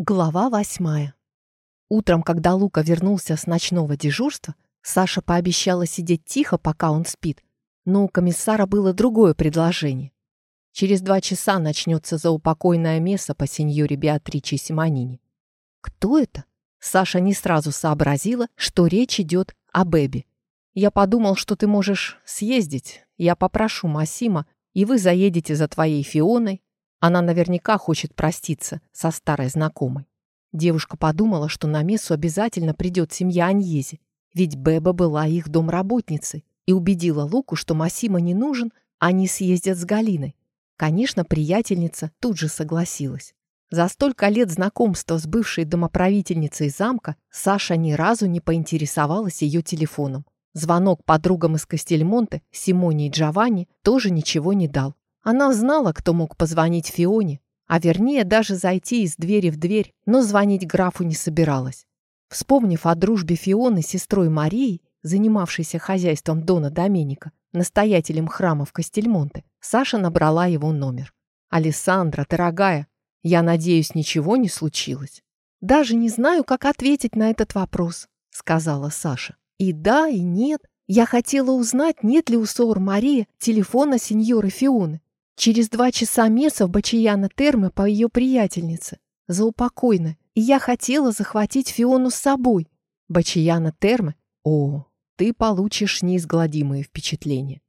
Глава восьмая. Утром, когда Лука вернулся с ночного дежурства, Саша пообещала сидеть тихо, пока он спит, но у комиссара было другое предложение. Через два часа начнется заупокойное место по сеньоре Беатриче Симонине. Кто это? Саша не сразу сообразила, что речь идет о Бэби. Я подумал, что ты можешь съездить. Я попрошу Масима, и вы заедете за твоей Фионой, она наверняка хочет проститься со старой знакомой. Девушка подумала, что на мессу обязательно придет семья Аньези, ведь Беба была их домработницей, и убедила Луку, что Масима не нужен, они съездят с Галиной. Конечно, приятельница тут же согласилась. За столько лет знакомства с бывшей домоправительницей замка Саша ни разу не поинтересовалась ее телефоном. Звонок подругам из Кастельмонте, Симоне и Джованни, тоже ничего не дал. Она знала, кто мог позвонить Фионе, а вернее даже зайти из двери в дверь, но звонить графу не собиралась. Вспомнив о дружбе Фионы с сестрой Марией, занимавшейся хозяйством Дона Доменика, настоятелем храма в Кастельмонте, Саша набрала его номер. «Алессандра, дорогая, я надеюсь, ничего не случилось?» «Даже не знаю, как ответить на этот вопрос», — сказала Саша. «И да, и нет. Я хотела узнать, нет ли у Сор Марии телефона сеньоры Фионы. Через два часа меса в Бачияна Термы по ее приятельнице. Заупокойно. И я хотела захватить Фиону с собой. Бачияна Термы? О, ты получишь неизгладимые впечатления.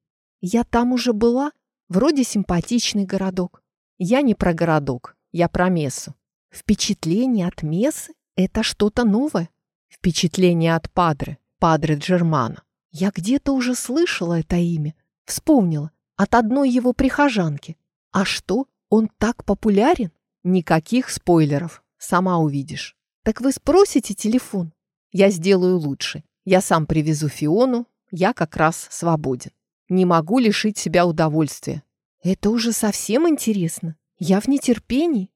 Я там уже была. Вроде симпатичный городок. Я не про городок, я про Мессу. Впечатление от Мессы — это что-то новое. Впечатление от Падре, Падре Джермана. Я где-то уже слышала это имя. Вспомнила от одной его прихожанки. А что, он так популярен? Никаких спойлеров, сама увидишь. Так вы спросите телефон? Я сделаю лучше. Я сам привезу Фиону, я как раз свободен. Не могу лишить себя удовольствия. Это уже совсем интересно. Я в нетерпении.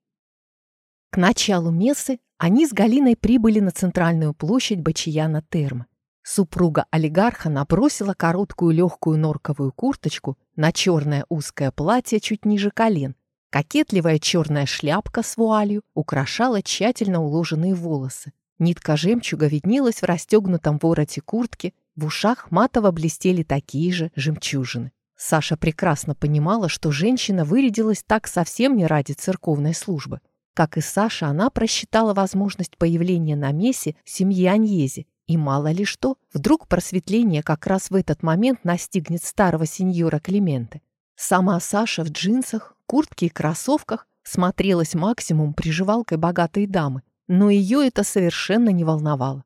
К началу мессы они с Галиной прибыли на центральную площадь Бачияна Терма. Супруга олигарха набросила короткую легкую норковую курточку на черное узкое платье чуть ниже колен. Кокетливая черная шляпка с вуалью украшала тщательно уложенные волосы. Нитка жемчуга виднелась в расстегнутом вороте куртки, в ушах матово блестели такие же жемчужины. Саша прекрасно понимала, что женщина вырядилась так совсем не ради церковной службы. Как и Саша, она просчитала возможность появления на мессе семьи Аньези и мало ли что, вдруг просветление как раз в этот момент настигнет старого сеньора Клименты. Сама Саша в джинсах, куртке и кроссовках смотрелась максимум приживалкой богатой дамы, но ее это совершенно не волновало.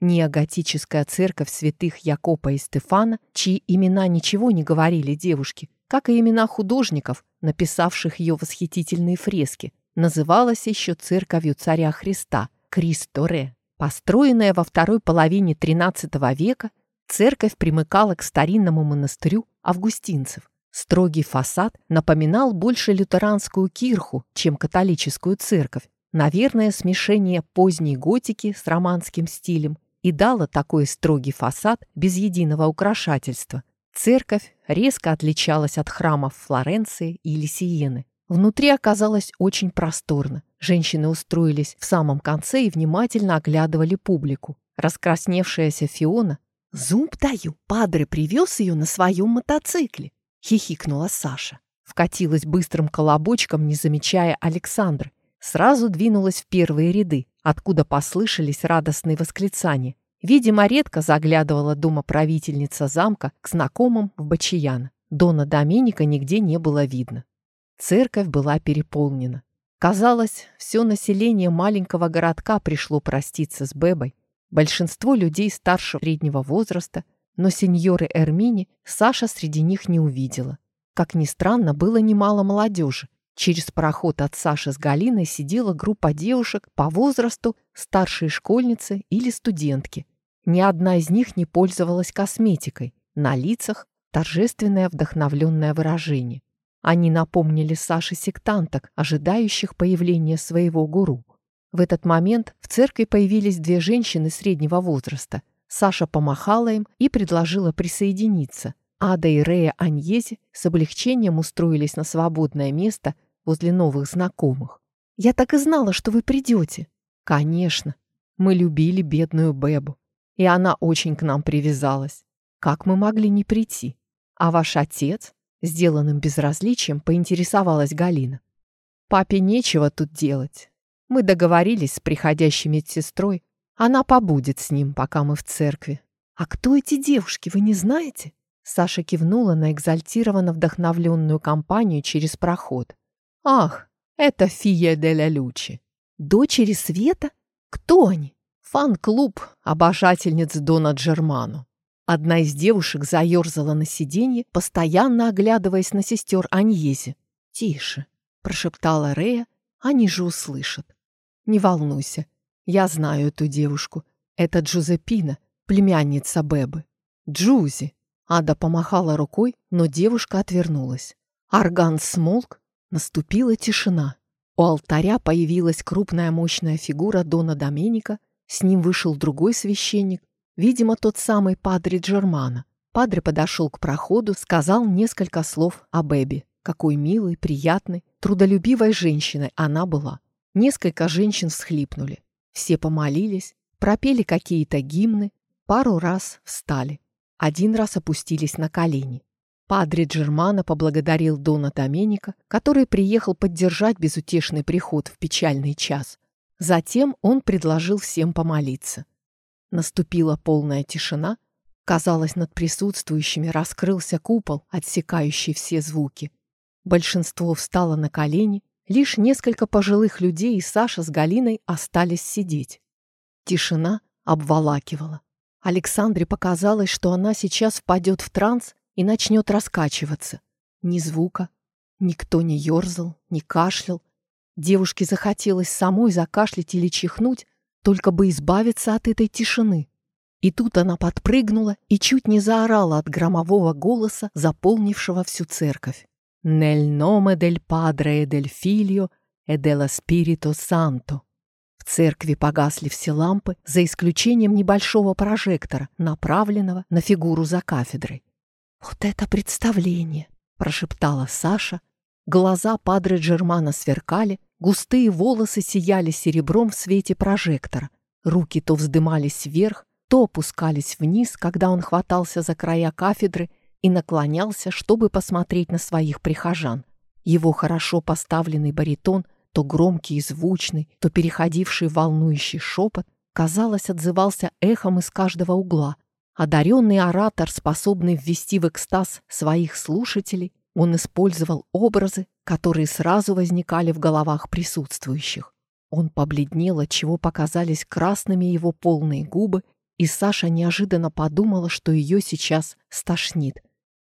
Неоготическая церковь святых Якопа и Стефана, чьи имена ничего не говорили девушке, как и имена художников, написавших ее восхитительные фрески, называлась еще церковью царя Христа, Кристоре. Построенная во второй половине XIII века, церковь примыкала к старинному монастырю августинцев. Строгий фасад напоминал больше лютеранскую кирху, чем католическую церковь. Наверное, смешение поздней готики с романским стилем и дало такой строгий фасад без единого украшательства. Церковь резко отличалась от храмов Флоренции или Сиены. Внутри оказалось очень просторно. Женщины устроились в самом конце и внимательно оглядывали публику. Раскрасневшаяся Фиона «Зуб даю, Падре привез ее на своем мотоцикле», — хихикнула Саша. Вкатилась быстрым колобочком, не замечая Александры. Сразу двинулась в первые ряды, откуда послышались радостные восклицания. Видимо, редко заглядывала дома правительница замка к знакомым в Бачияна. Дона Доминика нигде не было видно. Церковь была переполнена. Казалось, все население маленького городка пришло проститься с Бебой. Большинство людей старше среднего возраста, но сеньоры Эрмини Саша среди них не увидела. Как ни странно, было немало молодежи. Через проход от Саши с Галиной сидела группа девушек по возрасту старшие школьницы или студентки. Ни одна из них не пользовалась косметикой. На лицах торжественное вдохновленное выражение. Они напомнили Саше сектанток, ожидающих появления своего гуру. В этот момент в церкви появились две женщины среднего возраста. Саша помахала им и предложила присоединиться. Ада и Рея Аньези с облегчением устроились на свободное место возле новых знакомых. Я так и знала, что вы придете». «Конечно. Мы любили бедную Бебу, и она очень к нам привязалась. Как мы могли не прийти? А ваш отец?» Сделанным безразличием поинтересовалась Галина. «Папе нечего тут делать. Мы договорились с приходящей медсестрой. Она побудет с ним, пока мы в церкви. А кто эти девушки, вы не знаете?» Саша кивнула на экзальтированно вдохновленную компанию через проход. «Ах, это Фия де ля Лючи. Дочери Света? Кто они? Фан-клуб обожательниц Дона Джерману. Одна из девушек заерзала на сиденье, постоянно оглядываясь на сестер Аньези. «Тише», — прошептала Рея, — «они же услышат». «Не волнуйся, я знаю эту девушку. Это Джузеппина, племянница Бебы. Джузи». Ада помахала рукой, но девушка отвернулась. Орган смолк, Наступила тишина. У алтаря появилась крупная мощная фигура Дона Доменика, с ним вышел другой священник, видимо, тот самый Падре Джермана. Падре подошел к проходу, сказал несколько слов о Бэби. Какой милой, приятной, трудолюбивой женщиной она была. Несколько женщин всхлипнули. Все помолились, пропели какие-то гимны, пару раз встали. Один раз опустились на колени. Падре Джермана поблагодарил Дона Доменика, который приехал поддержать безутешный приход в печальный час. Затем он предложил всем помолиться. Наступила полная тишина. Казалось, над присутствующими раскрылся купол, отсекающий все звуки. Большинство встало на колени, лишь несколько пожилых людей и Саша с Галиной остались сидеть. Тишина обволакивала. Александре показалось, что она сейчас впадет в транс и начнет раскачиваться. Ни звука, никто не ерзал, не кашлял. Девушке захотелось самой закашлять или чихнуть, только бы избавиться от этой тишины. И тут она подпрыгнула и чуть не заорала от громового голоса, заполнившего всю церковь. «Нель номе дель падре e дель филио e делла спирито санто». В церкви погасли все лампы, за исключением небольшого прожектора, направленного на фигуру за кафедрой. «Вот это представление!» — прошептала Саша. Глаза Падре Джермана сверкали, густые волосы сияли серебром в свете прожектора. Руки то вздымались вверх, то опускались вниз, когда он хватался за края кафедры и наклонялся, чтобы посмотреть на своих прихожан. Его хорошо поставленный баритон, то громкий и звучный, то переходивший в волнующий шепот, казалось, отзывался эхом из каждого угла, Одаренный оратор, способный ввести в экстаз своих слушателей, он использовал образы, которые сразу возникали в головах присутствующих. Он побледнел, отчего показались красными его полные губы, и Саша неожиданно подумала, что ее сейчас стошнит.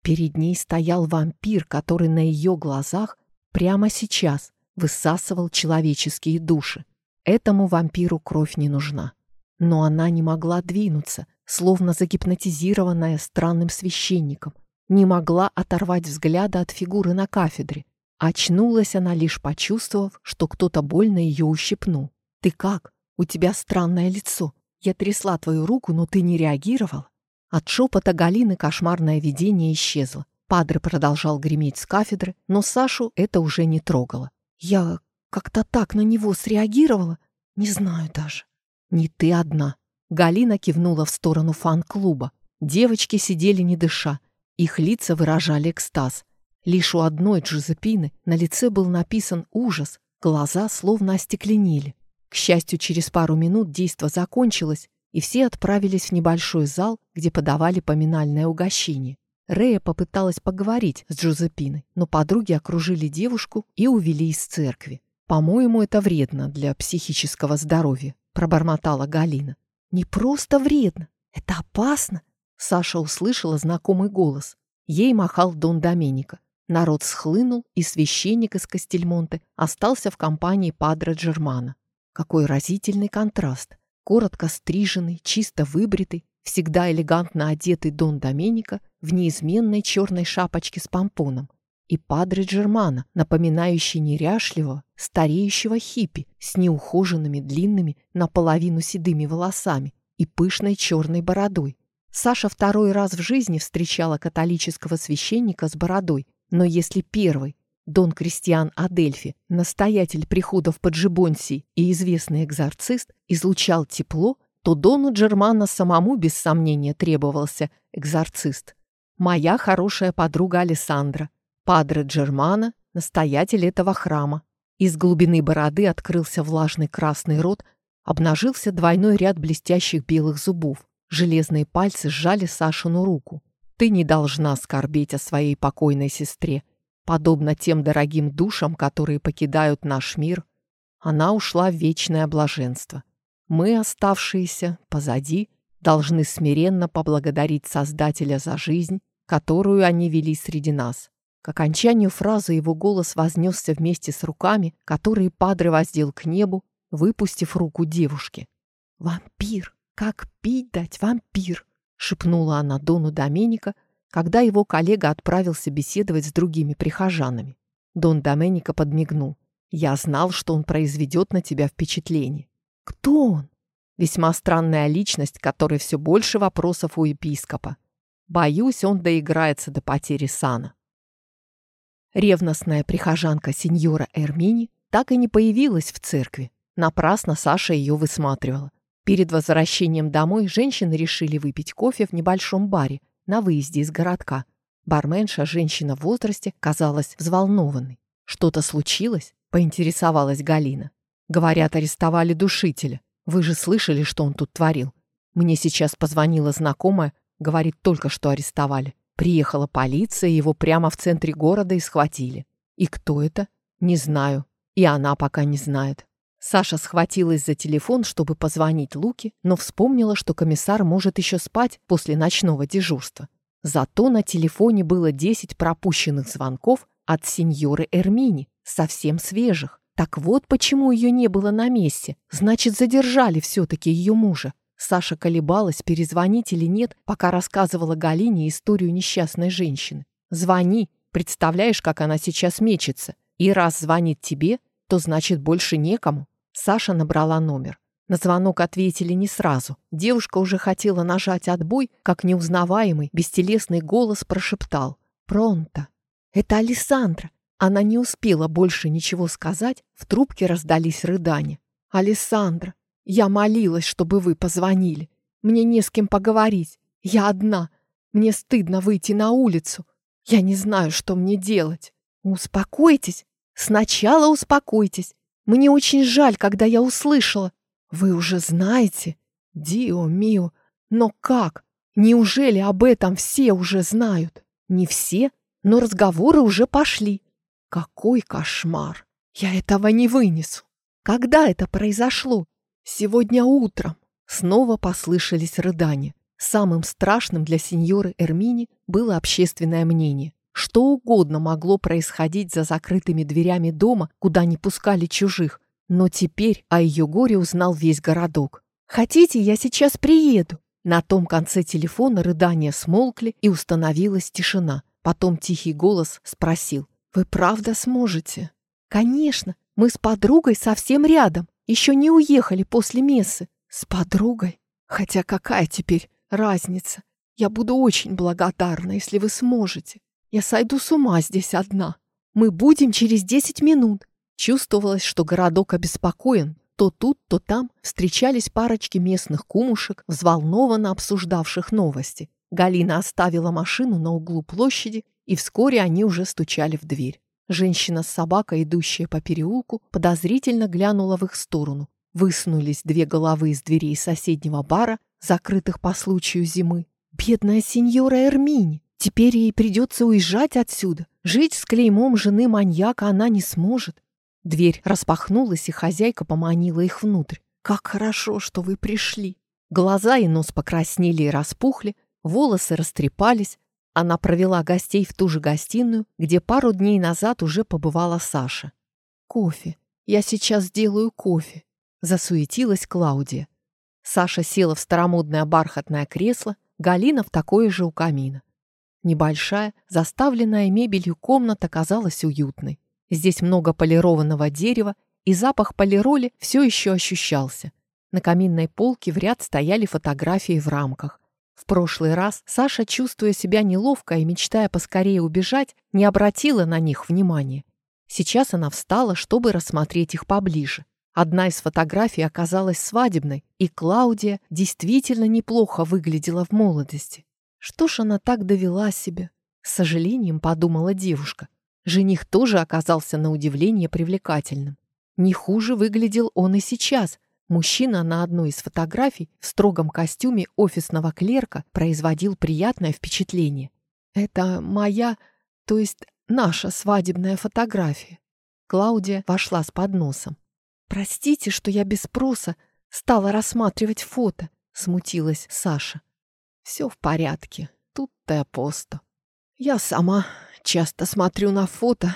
Перед ней стоял вампир, который на ее глазах прямо сейчас высасывал человеческие души. Этому вампиру кровь не нужна. Но она не могла двинуться — словно загипнотизированная странным священником, не могла оторвать взгляда от фигуры на кафедре. Очнулась она, лишь почувствовав, что кто-то больно ее ущипнул. «Ты как? У тебя странное лицо. Я трясла твою руку, но ты не реагировал». От шепота Галины кошмарное видение исчезло. Падре продолжал греметь с кафедры, но Сашу это уже не трогало. «Я как-то так на него среагировала? Не знаю даже». «Не ты одна», Галина кивнула в сторону фан-клуба. Девочки сидели не дыша. Их лица выражали экстаз. Лишь у одной Джузепины на лице был написан ужас, глаза словно остекленели. К счастью, через пару минут действо закончилось, и все отправились в небольшой зал, где подавали поминальное угощение. Рея попыталась поговорить с Джузепиной, но подруги окружили девушку и увели из церкви. «По-моему, это вредно для психического здоровья», — пробормотала Галина. Не просто вредно, это опасно. Саша услышала знакомый голос. Ей махал Дон Доменика. Народ схлынул, и священник из Кастельмонте остался в компании Падре Джермана. Какой разительный контраст. Коротко стриженный, чисто выбритый, всегда элегантно одетый Дон Доменика в неизменной черной шапочке с помпоном и Падре Джермана, напоминающий неряшливого, стареющего хиппи с неухоженными длинными наполовину седыми волосами и пышной черной бородой. Саша второй раз в жизни встречала католического священника с бородой, но если первый Дон Кристиан Адельфи, настоятель приходов Поджибонси и известный экзорцист, излучал тепло, то Дону Джермана самому без сомнения требовался экзорцист. Моя хорошая подруга Алессандра, падре Джермана, настоятель этого храма. Из глубины бороды открылся влажный красный рот, обнажился двойной ряд блестящих белых зубов. Железные пальцы сжали Сашину руку. «Ты не должна скорбеть о своей покойной сестре. Подобно тем дорогим душам, которые покидают наш мир, она ушла в вечное блаженство. Мы, оставшиеся позади, должны смиренно поблагодарить Создателя за жизнь, которую они вели среди нас. К окончанию фразы его голос вознесся вместе с руками, которые Падре воздел к небу, выпустив руку девушки. «Вампир! Как пить дать вампир!» — шепнула она Дону Доменика, когда его коллега отправился беседовать с другими прихожанами. Дон Доменика подмигнул. «Я знал, что он произведет на тебя впечатление. Кто он? Весьма странная личность, которой все больше вопросов у епископа. Боюсь, он доиграется до потери сана. Ревностная прихожанка сеньора Эрмини так и не появилась в церкви. Напрасно Саша ее высматривала. Перед возвращением домой женщины решили выпить кофе в небольшом баре на выезде из городка. Барменша, женщина в возрасте, казалась взволнованной. «Что-то случилось?» – поинтересовалась Галина. Говорят, арестовали душителя. Вы же слышали, что он тут творил? Мне сейчас позвонила знакомая, говорит, только что арестовали. Приехала полиция, его прямо в центре города и схватили. И кто это? Не знаю. И она пока не знает. Саша схватилась за телефон, чтобы позвонить Луке, но вспомнила, что комиссар может еще спать после ночного дежурства. Зато на телефоне было 10 пропущенных звонков от сеньоры Эрмини, совсем свежих. Так вот почему ее не было на месте. Значит, задержали все-таки ее мужа. Саша колебалась, перезвонить или нет, пока рассказывала Галине историю несчастной женщины. «Звони. Представляешь, как она сейчас мечется. И раз звонит тебе, то значит больше некому». Саша набрала номер. На звонок ответили не сразу. Девушка уже хотела нажать отбой, как неузнаваемый, бестелесный голос прошептал. «Пронто! Это Александра! Она не успела больше ничего сказать, в трубке раздались рыдания. «Алессандра, я молилась, чтобы вы позвонили. Мне не с кем поговорить. Я одна. Мне стыдно выйти на улицу. Я не знаю, что мне делать. Успокойтесь. Сначала успокойтесь. Мне очень жаль, когда я услышала. Вы уже знаете? Дио мио. Но как? Неужели об этом все уже знают? Не все, но разговоры уже пошли. Какой кошмар! Я этого не вынесу. Когда это произошло? Сегодня утром. Снова послышались рыдания. Самым страшным для сеньоры Эрмини было общественное мнение. Что угодно могло происходить за закрытыми дверями дома, куда не пускали чужих. Но теперь о ее горе узнал весь городок. «Хотите, я сейчас приеду?» На том конце телефона рыдания смолкли и установилась тишина. Потом тихий голос спросил. «Вы правда сможете?» «Конечно, мы с подругой совсем рядом, еще не уехали после мессы». «С подругой? Хотя какая теперь разница? Я буду очень благодарна, если вы сможете. Я сойду с ума здесь одна. Мы будем через десять минут». Чувствовалось, что городок обеспокоен. То тут, то там встречались парочки местных кумушек, взволнованно обсуждавших новости. Галина оставила машину на углу площади и вскоре они уже стучали в дверь. Женщина с собакой, идущая по переулку, подозрительно глянула в их сторону. Высунулись две головы из дверей соседнего бара, закрытых по случаю зимы. Бедная сеньора Эрмини! Теперь ей придется уезжать отсюда. Жить с клеймом жены маньяка она не сможет. Дверь распахнулась, и хозяйка поманила их внутрь. «Как хорошо, что вы пришли!» Глаза и нос покраснели и распухли, волосы растрепались, она провела гостей в ту же гостиную, где пару дней назад уже побывала Саша. «Кофе. Я сейчас сделаю кофе», — засуетилась Клаудия. Саша села в старомодное бархатное кресло, Галина в такое же у камина. Небольшая, заставленная мебелью комната казалась уютной. Здесь много полированного дерева, и запах полироли все еще ощущался. На каминной полке в ряд стояли фотографии в рамках. В прошлый раз Саша, чувствуя себя неловко и мечтая поскорее убежать, не обратила на них внимания. Сейчас она встала, чтобы рассмотреть их поближе. Одна из фотографий оказалась свадебной, и Клаудия действительно неплохо выглядела в молодости. Что ж она так довела себя? С сожалением подумала девушка. Жених тоже оказался на удивление привлекательным. Не хуже выглядел он и сейчас. Мужчина на одной из фотографий в строгом костюме офисного клерка производил приятное впечатление. «Это моя, то есть наша свадебная фотография». Клаудия вошла с подносом. «Простите, что я без спроса стала рассматривать фото», — смутилась Саша. «Все в порядке, тут-то апосто. Я сама часто смотрю на фото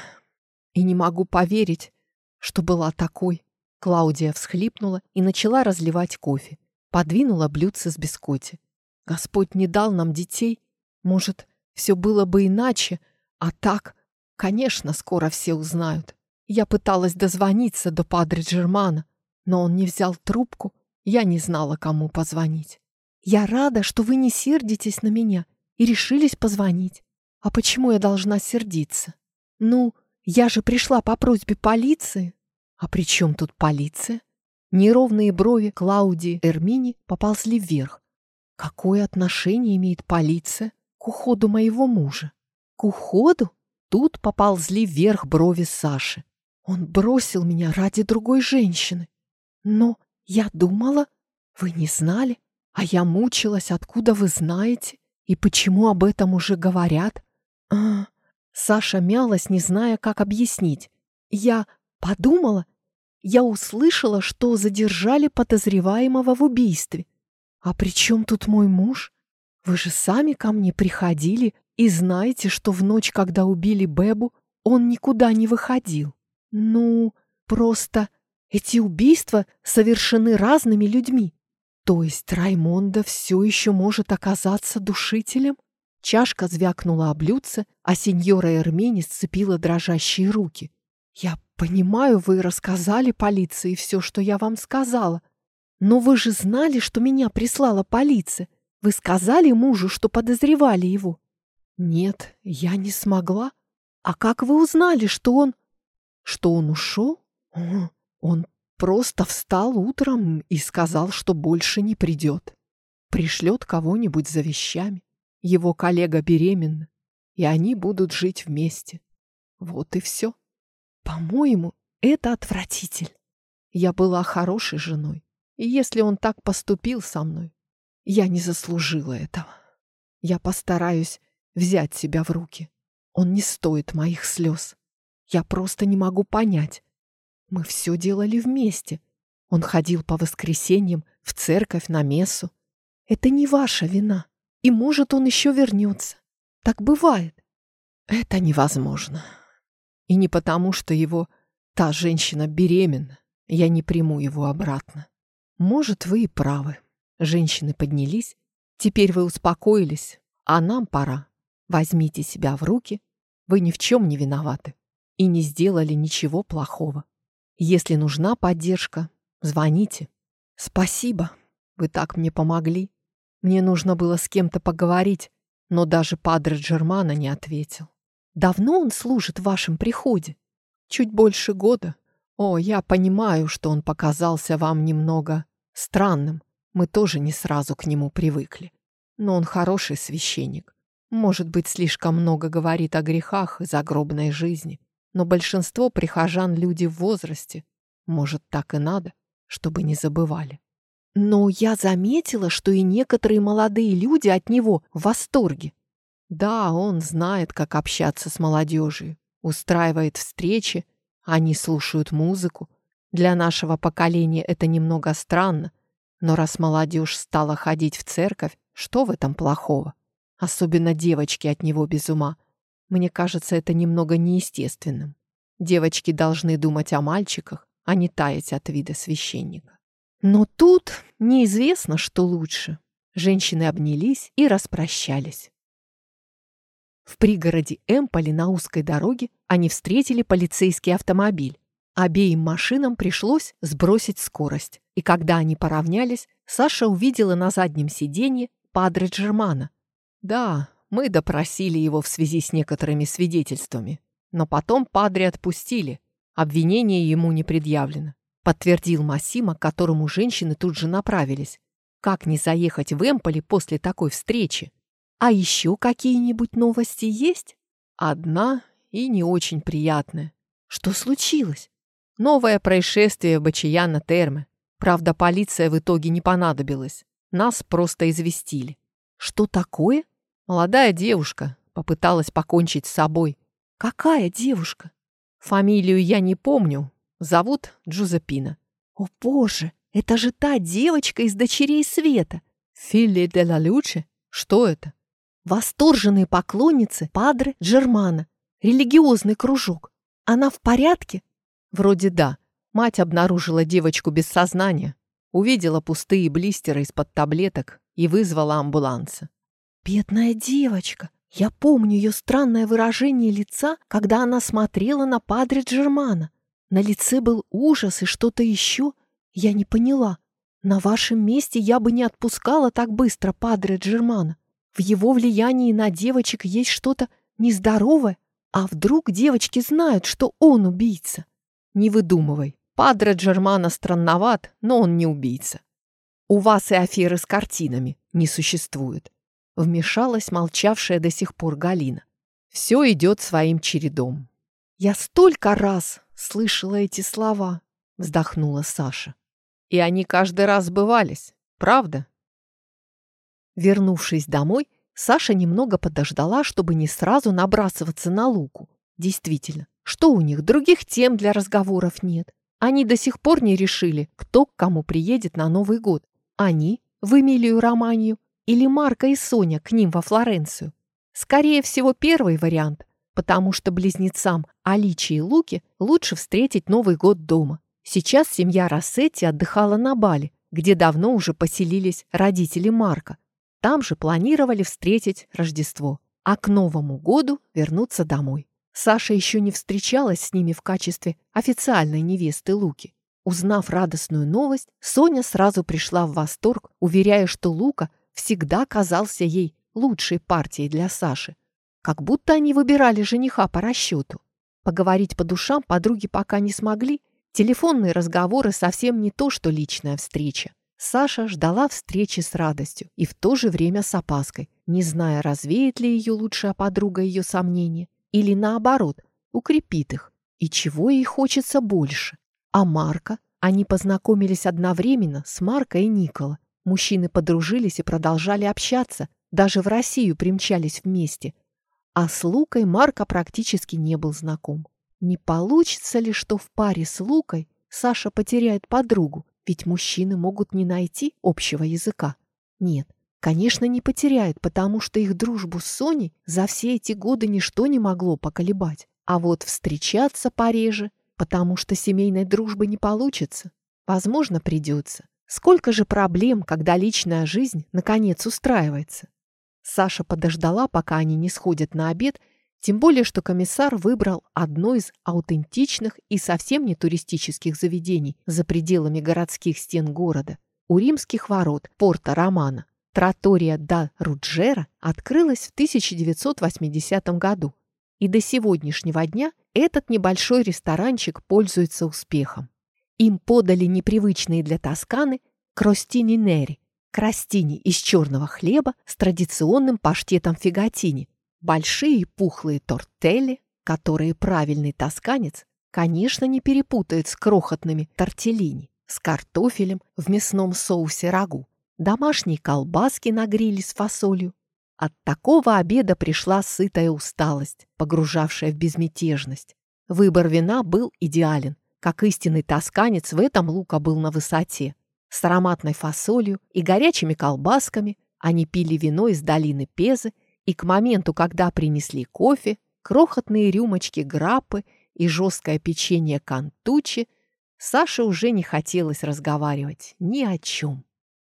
и не могу поверить, что была такой». Клаудия всхлипнула и начала разливать кофе. Подвинула блюдце с бискотти. «Господь не дал нам детей. Может, все было бы иначе, а так, конечно, скоро все узнают. Я пыталась дозвониться до Падре Джермана, но он не взял трубку, я не знала, кому позвонить. Я рада, что вы не сердитесь на меня и решились позвонить. А почему я должна сердиться? Ну, я же пришла по просьбе полиции. А при чем тут полиция? Неровные брови Клаудии Эрмини поползли вверх. Какое отношение имеет полиция к уходу моего мужа? К уходу? Тут поползли вверх брови Саши. Он бросил меня ради другой женщины. Но я думала, вы не знали, а я мучилась, откуда вы знаете и почему об этом уже говорят. А, Саша мялась, не зная, как объяснить. Я подумала, я услышала, что задержали подозреваемого в убийстве. А при чем тут мой муж? Вы же сами ко мне приходили и знаете, что в ночь, когда убили Бебу, он никуда не выходил. Ну, просто эти убийства совершены разными людьми. То есть Раймонда все еще может оказаться душителем? Чашка звякнула о блюдце, а сеньора Эрмени сцепила дрожащие руки. «Я понимаю, вы рассказали полиции все, что я вам сказала. Но вы же знали, что меня прислала полиция. Вы сказали мужу, что подозревали его?» «Нет, я не смогла. А как вы узнали, что он...» Что он ушел? Он просто встал утром и сказал, что больше не придет. Пришлет кого-нибудь за вещами. Его коллега беременна, и они будут жить вместе. Вот и все. По-моему, это отвратитель. Я была хорошей женой, и если он так поступил со мной, я не заслужила этого. Я постараюсь взять себя в руки. Он не стоит моих слез. Я просто не могу понять. Мы все делали вместе. Он ходил по воскресеньям в церковь на мессу. Это не ваша вина. И может, он еще вернется. Так бывает. Это невозможно. И не потому, что его та женщина беременна. Я не приму его обратно. Может, вы и правы. Женщины поднялись. Теперь вы успокоились, а нам пора. Возьмите себя в руки. Вы ни в чем не виноваты и не сделали ничего плохого. Если нужна поддержка, звоните. Спасибо, вы так мне помогли. Мне нужно было с кем-то поговорить, но даже Падре Джермана не ответил. Давно он служит в вашем приходе? Чуть больше года. О, я понимаю, что он показался вам немного странным. Мы тоже не сразу к нему привыкли. Но он хороший священник. Может быть, слишком много говорит о грехах и загробной жизни. Но большинство прихожан люди в возрасте. Может, так и надо, чтобы не забывали. Но я заметила, что и некоторые молодые люди от него в восторге. Да, он знает, как общаться с молодежью, устраивает встречи, они слушают музыку. Для нашего поколения это немного странно, но раз молодежь стала ходить в церковь, что в этом плохого? Особенно девочки от него без ума – мне кажется, это немного неестественным. Девочки должны думать о мальчиках, а не таять от вида священника. Но тут неизвестно, что лучше. Женщины обнялись и распрощались. В пригороде Эмполи на узкой дороге они встретили полицейский автомобиль. Обеим машинам пришлось сбросить скорость. И когда они поравнялись, Саша увидела на заднем сиденье Падре Джермана. Да, мы допросили его в связи с некоторыми свидетельствами. Но потом падре отпустили. Обвинение ему не предъявлено. Подтвердил Массима, к которому женщины тут же направились. Как не заехать в Эмполи после такой встречи? А еще какие-нибудь новости есть? Одна и не очень приятная. Что случилось? Новое происшествие в Бачияна-Терме. Правда, полиция в итоге не понадобилась. Нас просто известили. Что такое? Молодая девушка попыталась покончить с собой. Какая девушка? Фамилию я не помню. Зовут Джузепина. О, боже, это же та девочка из «Дочерей света». Филли де ла Люче? Что это? Восторженные поклонницы Падре Джермана. Религиозный кружок. Она в порядке? Вроде да. Мать обнаружила девочку без сознания, увидела пустые блистеры из-под таблеток и вызвала амбуланса. «Бедная девочка! Я помню ее странное выражение лица, когда она смотрела на падре Джермана. На лице был ужас и что-то еще. Я не поняла. На вашем месте я бы не отпускала так быстро падре Джермана. В его влиянии на девочек есть что-то нездоровое. А вдруг девочки знают, что он убийца? Не выдумывай. Падре Джермана странноват, но он не убийца. У вас и аферы с картинами не существует. Вмешалась молчавшая до сих пор Галина. Все идет своим чередом. Я столько раз слышала эти слова, вздохнула Саша. И они каждый раз сбывались, правда? Вернувшись домой, Саша немного подождала, чтобы не сразу набрасываться на Луку. Действительно, что у них, других тем для разговоров нет. Они до сих пор не решили, кто к кому приедет на Новый год. Они в Эмилию Романию или Марка и Соня к ним во Флоренцию. Скорее всего, первый вариант, потому что близнецам Аличи и Луки лучше встретить Новый год дома. Сейчас семья Рассетти отдыхала на Бали, где давно уже поселились родители Марка. Там же планировали встретить Рождество, а к Новому году вернуться домой. Саша еще не встречалась с ними в качестве официальной невесты Луки. Узнав радостную новость, Соня сразу пришла в восторг, уверяя, что Лука всегда казался ей лучшей партией для Саши. Как будто они выбирали жениха по расчету. Поговорить по душам подруги пока не смогли. Телефонные разговоры совсем не то, что личная встреча. Саша ждала встречи с радостью и в то же время с опаской, не зная, развеет ли ее лучшая подруга ее сомнения или наоборот, укрепит их. И чего ей хочется больше? А Марка? Они познакомились одновременно с Марко и Никола. Мужчины подружились и продолжали общаться, даже в Россию примчались вместе. А с Лукой Марко практически не был знаком. Не получится ли, что в паре с Лукой Саша потеряет подругу, ведь мужчины могут не найти общего языка? Нет, Конечно, не потеряет, потому что их дружбу с Соней за все эти годы ничто не могло поколебать. А вот встречаться пореже, потому что семейной дружбы не получится. Возможно, придется. Сколько же проблем, когда личная жизнь наконец устраивается. Саша подождала, пока они не сходят на обед, тем более, что комиссар выбрал одно из аутентичных и совсем не туристических заведений за пределами городских стен города – у римских ворот порта Романа. Тратория да Руджера открылась в 1980 году, и до сегодняшнего дня этот небольшой ресторанчик пользуется успехом. Им подали непривычные для Тосканы кростини нери, крастини из черного хлеба с традиционным паштетом фигатини, большие пухлые тортелли, которые правильный тосканец, конечно, не перепутает с крохотными тортеллини, с картофелем в мясном соусе рагу, домашние колбаски на гриле с фасолью. От такого обеда пришла сытая усталость, погружавшая в безмятежность. Выбор вина был идеален. Как истинный тосканец, в этом Лука был на высоте. С ароматной фасолью и горячими колбасками они пили вино из долины Пезы, и к моменту, когда принесли кофе, крохотные рюмочки граппы и жесткое печенье кантучи, Саше уже не хотелось разговаривать ни о чем.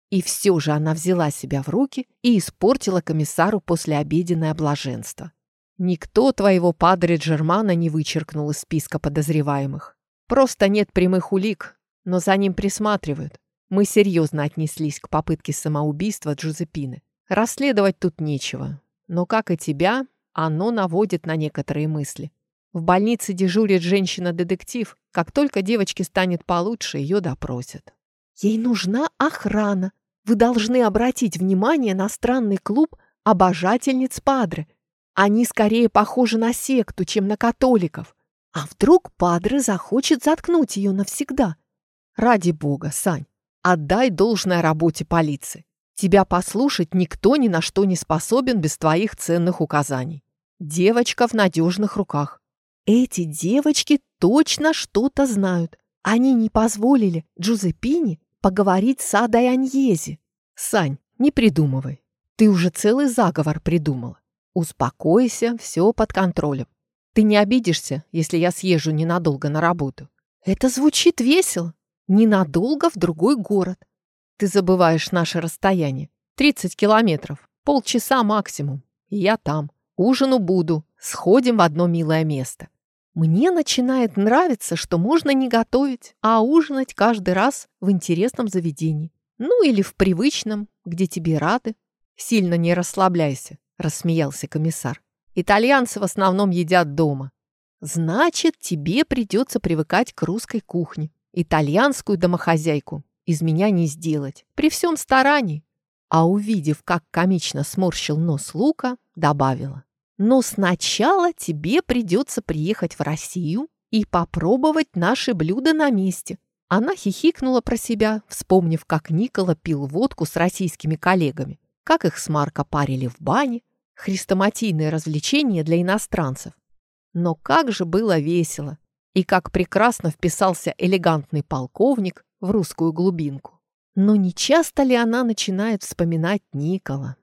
И все же она взяла себя в руки и испортила комиссару послеобеденное блаженство. Никто твоего падре Джермана не вычеркнул из списка подозреваемых. Просто нет прямых улик, но за ним присматривают. Мы серьезно отнеслись к попытке самоубийства Джузепины. Расследовать тут нечего, но, как и тебя, оно наводит на некоторые мысли. В больнице дежурит женщина-детектив. Как только девочке станет получше, ее допросят. Ей нужна охрана. Вы должны обратить внимание на странный клуб обожательниц Падре. Они скорее похожи на секту, чем на католиков. А вдруг Падре захочет заткнуть ее навсегда? Ради бога, Сань, отдай должное работе полиции. Тебя послушать никто ни на что не способен без твоих ценных указаний. Девочка в надежных руках. Эти девочки точно что-то знают. Они не позволили Джузеппине поговорить с Адой Аньези. Сань, не придумывай. Ты уже целый заговор придумала. Успокойся, все под контролем. Ты не обидишься, если я съезжу ненадолго на работу. Это звучит весело. Ненадолго в другой город. Ты забываешь наше расстояние. 30 километров. Полчаса максимум. И я там. Ужину буду. Сходим в одно милое место. Мне начинает нравиться, что можно не готовить, а ужинать каждый раз в интересном заведении. Ну или в привычном, где тебе рады. Сильно не расслабляйся, рассмеялся комиссар. Итальянцы в основном едят дома. Значит, тебе придется привыкать к русской кухне. Итальянскую домохозяйку из меня не сделать, при всем старании. А увидев, как комично сморщил нос Лука, добавила. Но сначала тебе придется приехать в Россию и попробовать наши блюда на месте. Она хихикнула про себя, вспомнив, как Никола пил водку с российскими коллегами, как их с Марко парили в бане, хрестоматийное развлечение для иностранцев. Но как же было весело, и как прекрасно вписался элегантный полковник в русскую глубинку. Но не часто ли она начинает вспоминать Никола?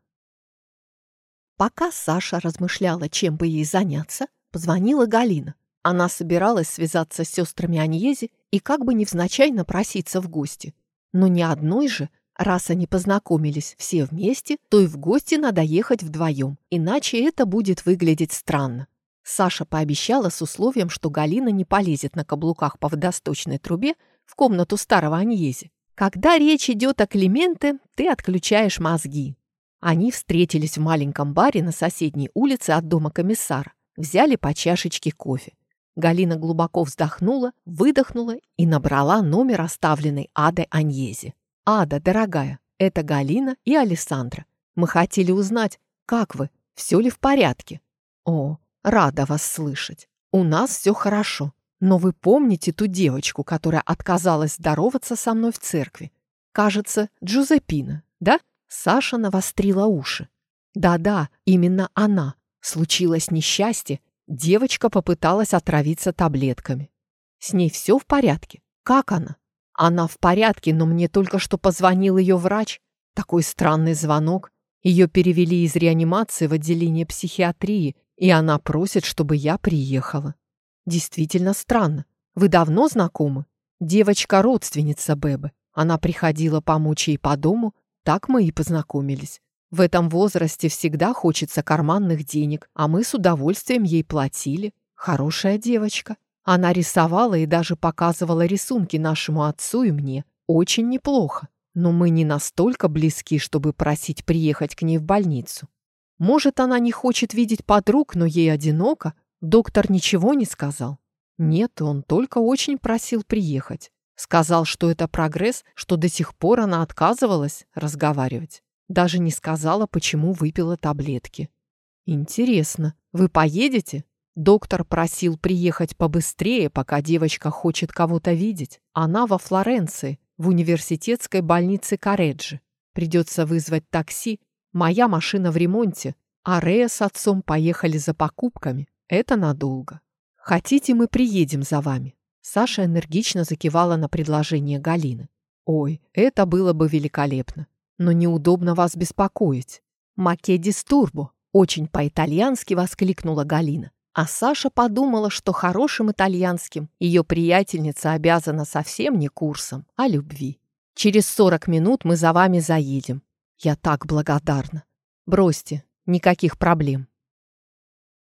Пока Саша размышляла, чем бы ей заняться, позвонила Галина. Она собиралась связаться с сестрами Аньези и как бы невзначай напроситься в гости. Но ни одной же, раз они познакомились все вместе, то и в гости надо ехать вдвоем, иначе это будет выглядеть странно. Саша пообещала с условием, что Галина не полезет на каблуках по водосточной трубе в комнату старого Аньези. Когда речь идет о Клименте, ты отключаешь мозги, они встретились в маленьком баре на соседней улице от дома комиссара, взяли по чашечке кофе. Галина глубоко вздохнула, выдохнула и набрала номер, оставленный Адой Аньези. «Ада, дорогая, это Галина и Александра. Мы хотели узнать, как вы, все ли в порядке?» «О, рада вас слышать. У нас все хорошо. Но вы помните ту девочку, которая отказалась здороваться со мной в церкви? Кажется, Джузеппина, да?» Саша навострила уши. Да-да, именно она. Случилось несчастье. Девочка попыталась отравиться таблетками. С ней все в порядке? Как она? Она в порядке, но мне только что позвонил ее врач. Такой странный звонок. Ее перевели из реанимации в отделение психиатрии, и она просит, чтобы я приехала. Действительно странно. Вы давно знакомы? Девочка родственница Бебы. Она приходила помочь ей по дому, так мы и познакомились. В этом возрасте всегда хочется карманных денег, а мы с удовольствием ей платили. Хорошая девочка. Она рисовала и даже показывала рисунки нашему отцу и мне. Очень неплохо. Но мы не настолько близки, чтобы просить приехать к ней в больницу. Может, она не хочет видеть подруг, но ей одиноко? Доктор ничего не сказал? Нет, он только очень просил приехать. Сказал, что это прогресс, что до сих пор она отказывалась разговаривать. Даже не сказала, почему выпила таблетки. Интересно, вы поедете? Доктор просил приехать побыстрее, пока девочка хочет кого-то видеть. Она во Флоренции, в университетской больнице Кареджи. Придется вызвать такси. Моя машина в ремонте, а Рея с отцом поехали за покупками. Это надолго. Хотите, мы приедем за вами? Саша энергично закивала на предложение Галины. «Ой, это было бы великолепно. Но неудобно вас беспокоить. Маке дистурбо!» Очень по-итальянски воскликнула Галина. А Саша подумала, что хорошим итальянским ее приятельница обязана совсем не курсом, а любви. «Через сорок минут мы за вами заедем. Я так благодарна. Бросьте, никаких проблем».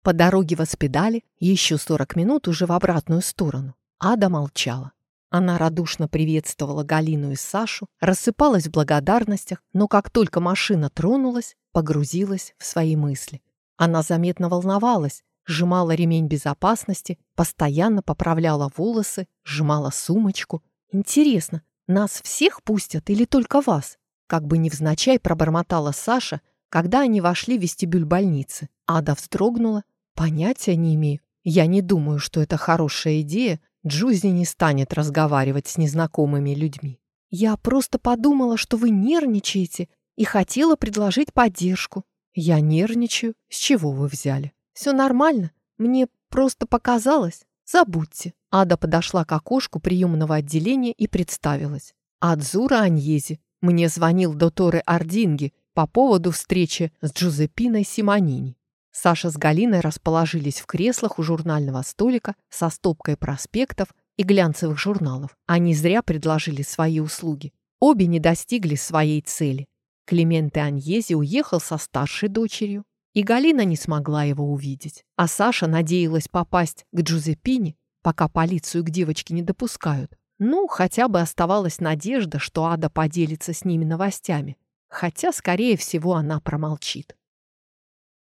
По дороге воспитали еще сорок минут уже в обратную сторону. Ада молчала. Она радушно приветствовала Галину и Сашу, рассыпалась в благодарностях, но как только машина тронулась, погрузилась в свои мысли. Она заметно волновалась, сжимала ремень безопасности, постоянно поправляла волосы, сжимала сумочку. Интересно, нас всех пустят или только вас? Как бы невзначай пробормотала Саша, когда они вошли в вестибюль больницы. Ада вздрогнула. Понятия не имею. Я не думаю, что это хорошая идея. Джузи не станет разговаривать с незнакомыми людьми. Я просто подумала, что вы нервничаете и хотела предложить поддержку. Я нервничаю. С чего вы взяли? Все нормально. Мне просто показалось. Забудьте. Ада подошла к окошку приемного отделения и представилась. Адзура Аньези. Мне звонил доторе Ардинги по поводу встречи с Джузеппиной Симонини. Саша с Галиной расположились в креслах у журнального столика со стопкой проспектов и глянцевых журналов. Они зря предложили свои услуги. Обе не достигли своей цели. Клименте Аньези уехал со старшей дочерью, и Галина не смогла его увидеть. А Саша надеялась попасть к Джузеппине, пока полицию к девочке не допускают. Ну, хотя бы оставалась надежда, что Ада поделится с ними новостями. Хотя, скорее всего, она промолчит.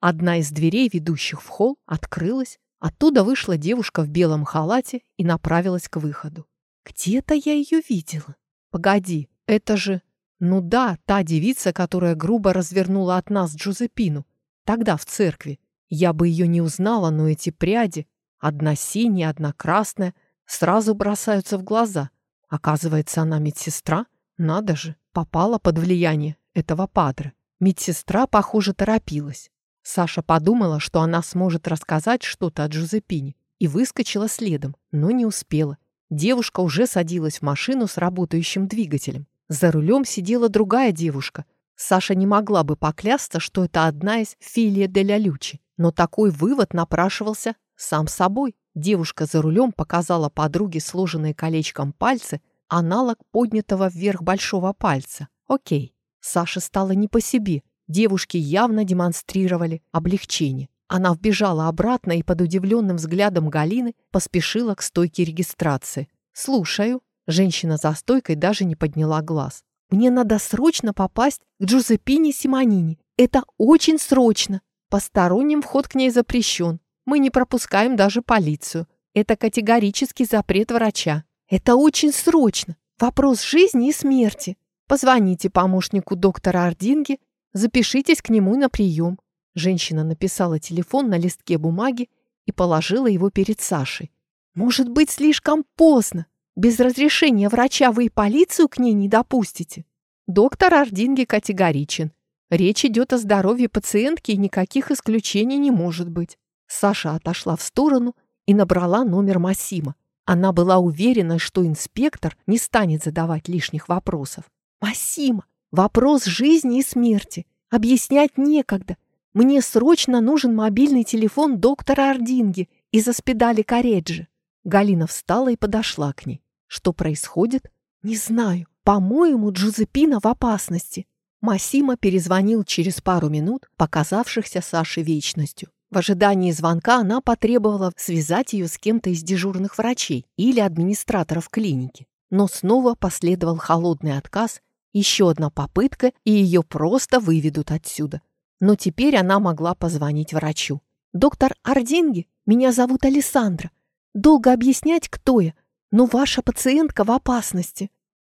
Одна из дверей, ведущих в холл, открылась. Оттуда вышла девушка в белом халате и направилась к выходу. Где-то я ее видела. Погоди, это же... Ну да, та девица, которая грубо развернула от нас Джузепину. Тогда в церкви. Я бы ее не узнала, но эти пряди, одна синяя, одна красная, сразу бросаются в глаза. Оказывается, она медсестра? Надо же, попала под влияние этого падре. Медсестра, похоже, торопилась. Саша подумала, что она сможет рассказать что-то о Джузеппине, и выскочила следом, но не успела. Девушка уже садилась в машину с работающим двигателем. За рулем сидела другая девушка. Саша не могла бы поклясться, что это одна из филия де ля Лючи, но такой вывод напрашивался сам собой. Девушка за рулем показала подруге сложенные колечком пальцы, аналог поднятого вверх большого пальца. Окей. Саше стало не по себе. Девушки явно демонстрировали облегчение. Она вбежала обратно и под удивленным взглядом Галины поспешила к стойке регистрации. «Слушаю». Женщина за стойкой даже не подняла глаз. «Мне надо срочно попасть к Джузеппине Симонини. Это очень срочно. Посторонним вход к ней запрещен. Мы не пропускаем даже полицию. Это категорический запрет врача. Это очень срочно. Вопрос жизни и смерти. Позвоните помощнику доктора Ардинги Запишитесь к нему на прием». Женщина написала телефон на листке бумаги и положила его перед Сашей. «Может быть, слишком поздно. Без разрешения врача вы и полицию к ней не допустите». Доктор Ардинги категоричен. Речь идет о здоровье пациентки, и никаких исключений не может быть. Саша отошла в сторону и набрала номер Масима. Она была уверена, что инспектор не станет задавать лишних вопросов. «Масима, Вопрос жизни и смерти. Объяснять некогда. Мне срочно нужен мобильный телефон доктора Ардинги из Аспидали Кареджи. Галина встала и подошла к ней. Что происходит? Не знаю. По-моему, Джузепина в опасности. Масима перезвонил через пару минут, показавшихся Саше вечностью. В ожидании звонка она потребовала связать ее с кем-то из дежурных врачей или администраторов клиники. Но снова последовал холодный отказ еще одна попытка, и ее просто выведут отсюда. Но теперь она могла позвонить врачу. «Доктор Ардинги, меня зовут Александра. Долго объяснять, кто я, но ваша пациентка в опасности».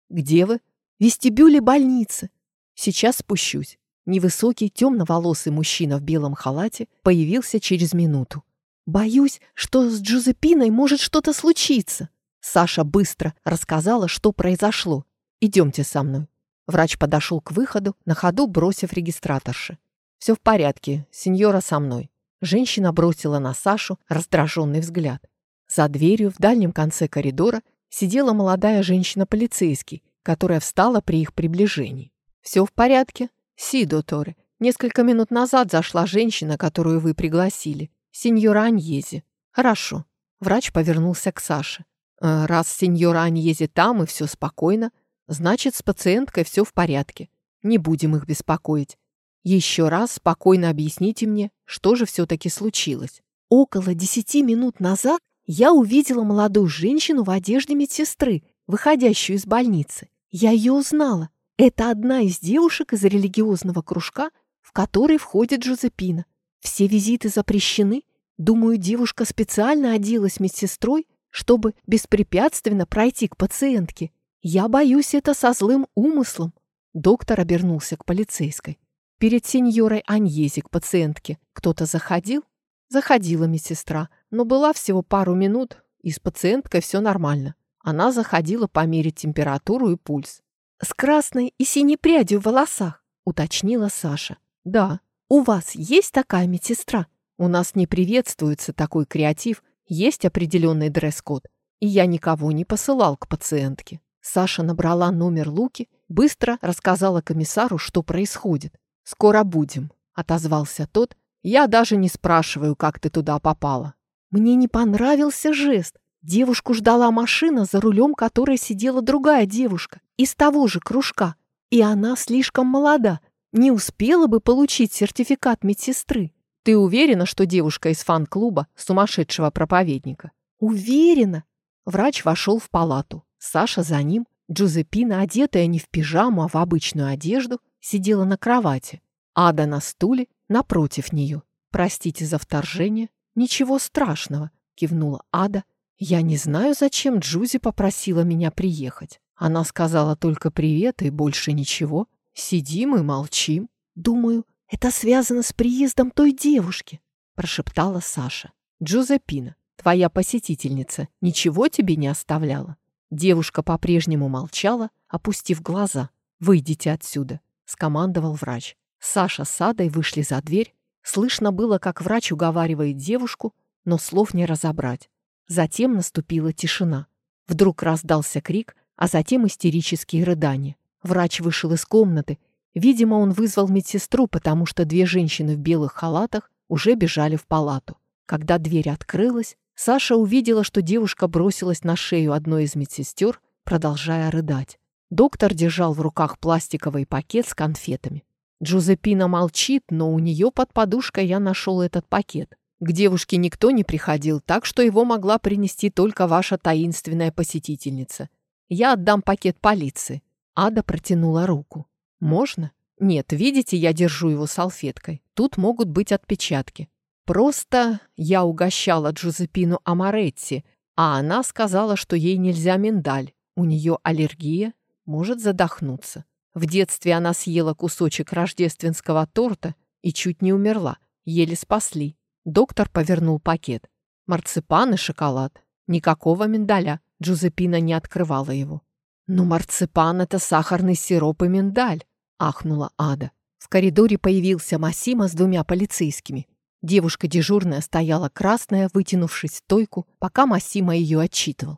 «Где вы?» «В вестибюле больницы. Сейчас спущусь». Невысокий, темноволосый мужчина в белом халате появился через минуту. «Боюсь, что с Джузепиной может что-то случиться». Саша быстро рассказала, что произошло. «Идемте со мной». Врач подошел к выходу, на ходу бросив регистраторши. «Все в порядке, сеньора со мной». Женщина бросила на Сашу раздраженный взгляд. За дверью в дальнем конце коридора сидела молодая женщина-полицейский, которая встала при их приближении. «Все в порядке?» «Си, доторе. Несколько минут назад зашла женщина, которую вы пригласили. Сеньора Аньези». «Хорошо». Врач повернулся к Саше. «Э, «Раз сеньора Аньези там и все спокойно, Значит, с пациенткой все в порядке. Не будем их беспокоить. Еще раз спокойно объясните мне, что же все-таки случилось. Около десяти минут назад я увидела молодую женщину в одежде медсестры, выходящую из больницы. Я ее узнала. Это одна из девушек из религиозного кружка, в который входит Джозепина. Все визиты запрещены. Думаю, девушка специально оделась медсестрой, чтобы беспрепятственно пройти к пациентке. Я боюсь это со злым умыслом. Доктор обернулся к полицейской. Перед сеньорой Аньези к пациентке кто-то заходил? Заходила медсестра, но была всего пару минут, и с пациенткой все нормально. Она заходила померить температуру и пульс. «С красной и синей прядью в волосах», — уточнила Саша. «Да. У вас есть такая медсестра?» «У нас не приветствуется такой креатив, есть определенный дресс-код, и я никого не посылал к пациентке». Саша набрала номер Луки, быстро рассказала комиссару, что происходит. «Скоро будем», — отозвался тот. «Я даже не спрашиваю, как ты туда попала». Мне не понравился жест. Девушку ждала машина, за рулем которой сидела другая девушка из того же кружка. И она слишком молода, не успела бы получить сертификат медсестры. Ты уверена, что девушка из фан-клуба сумасшедшего проповедника? Уверена. Врач вошел в палату. Саша за ним. Джузеппина, одетая не в пижаму, а в обычную одежду, сидела на кровати. Ада на стуле напротив нее. «Простите за вторжение». «Ничего страшного», — кивнула Ада. «Я не знаю, зачем Джузи попросила меня приехать. Она сказала только привет и больше ничего. Сидим и молчим. Думаю, это связано с приездом той девушки», — прошептала Саша. «Джузеппина, твоя посетительница, ничего тебе не оставляла?» Девушка по-прежнему молчала, опустив глаза. «Выйдите отсюда», — скомандовал врач. Саша с Адой вышли за дверь. Слышно было, как врач уговаривает девушку, но слов не разобрать. Затем наступила тишина. Вдруг раздался крик, а затем истерические рыдания. Врач вышел из комнаты. Видимо, он вызвал медсестру, потому что две женщины в белых халатах уже бежали в палату. Когда дверь открылась, Саша увидела, что девушка бросилась на шею одной из медсестер, продолжая рыдать. Доктор держал в руках пластиковый пакет с конфетами. Джузеппина молчит, но у нее под подушкой я нашел этот пакет. К девушке никто не приходил, так что его могла принести только ваша таинственная посетительница. Я отдам пакет полиции. Ада протянула руку. Можно? Нет, видите, я держу его салфеткой. Тут могут быть отпечатки. Просто я угощала Джузеппину Амаретти, а она сказала, что ей нельзя миндаль. У нее аллергия, может задохнуться. В детстве она съела кусочек рождественского торта и чуть не умерла. Еле спасли. Доктор повернул пакет. Марципан и шоколад. Никакого миндаля. Джузеппина не открывала его. «Но марципан — это сахарный сироп и миндаль», — ахнула Ада. В коридоре появился Масима с двумя полицейскими. Девушка дежурная стояла красная, вытянувшись в стойку, пока Массима ее отчитывал.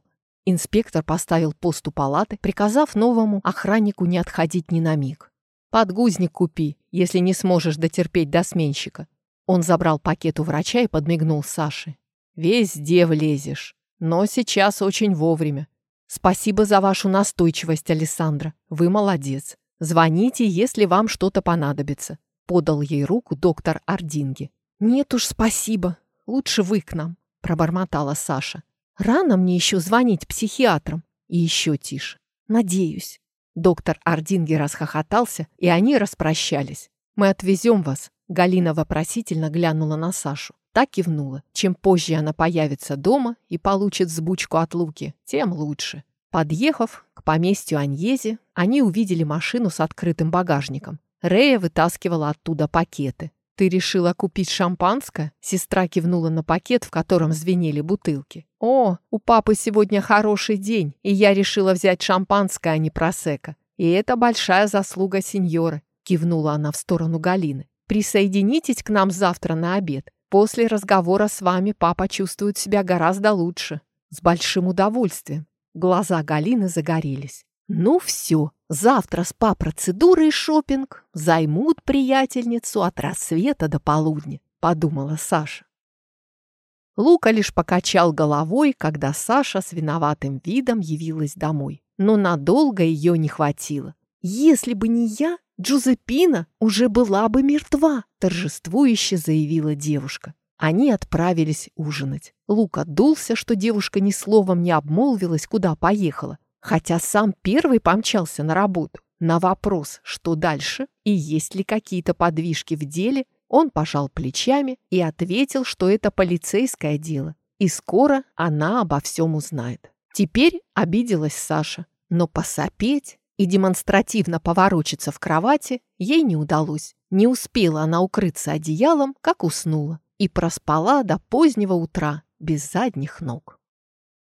Инспектор поставил пост у палаты, приказав новому охраннику не отходить ни на миг. «Подгузник купи, если не сможешь дотерпеть до сменщика». Он забрал пакет у врача и подмигнул Саше. «Везде влезешь, но сейчас очень вовремя. Спасибо за вашу настойчивость, Александра. Вы молодец. Звоните, если вам что-то понадобится», — подал ей руку доктор Ардинги. «Нет уж, спасибо. Лучше вы к нам», — пробормотала Саша. «Рано мне еще звонить психиатрам». И еще тише. «Надеюсь». Доктор Ардинги расхохотался, и они распрощались. «Мы отвезем вас», — Галина вопросительно глянула на Сашу. Так кивнула. Чем позже она появится дома и получит сбучку от Луки, тем лучше. Подъехав к поместью Аньези, они увидели машину с открытым багажником. Рея вытаскивала оттуда пакеты. «Ты решила купить шампанское?» Сестра кивнула на пакет, в котором звенели бутылки. «О, у папы сегодня хороший день, и я решила взять шампанское, а не просека. И это большая заслуга сеньоры», кивнула она в сторону Галины. «Присоединитесь к нам завтра на обед. После разговора с вами папа чувствует себя гораздо лучше». «С большим удовольствием». Глаза Галины загорелись. Ну все, завтра спа-процедуры и шопинг займут приятельницу от рассвета до полудня, подумала Саша. Лука лишь покачал головой, когда Саша с виноватым видом явилась домой. Но надолго ее не хватило. «Если бы не я, Джузеппина уже была бы мертва», торжествующе заявила девушка. Они отправились ужинать. Лука дулся, что девушка ни словом не обмолвилась, куда поехала хотя сам первый помчался на работу. На вопрос, что дальше и есть ли какие-то подвижки в деле, Он пожал плечами и ответил, что это полицейское дело, и скоро она обо всем узнает. Теперь обиделась Саша, но посопеть и демонстративно поворочиться в кровати ей не удалось. Не успела она укрыться одеялом, как уснула, и проспала до позднего утра без задних ног.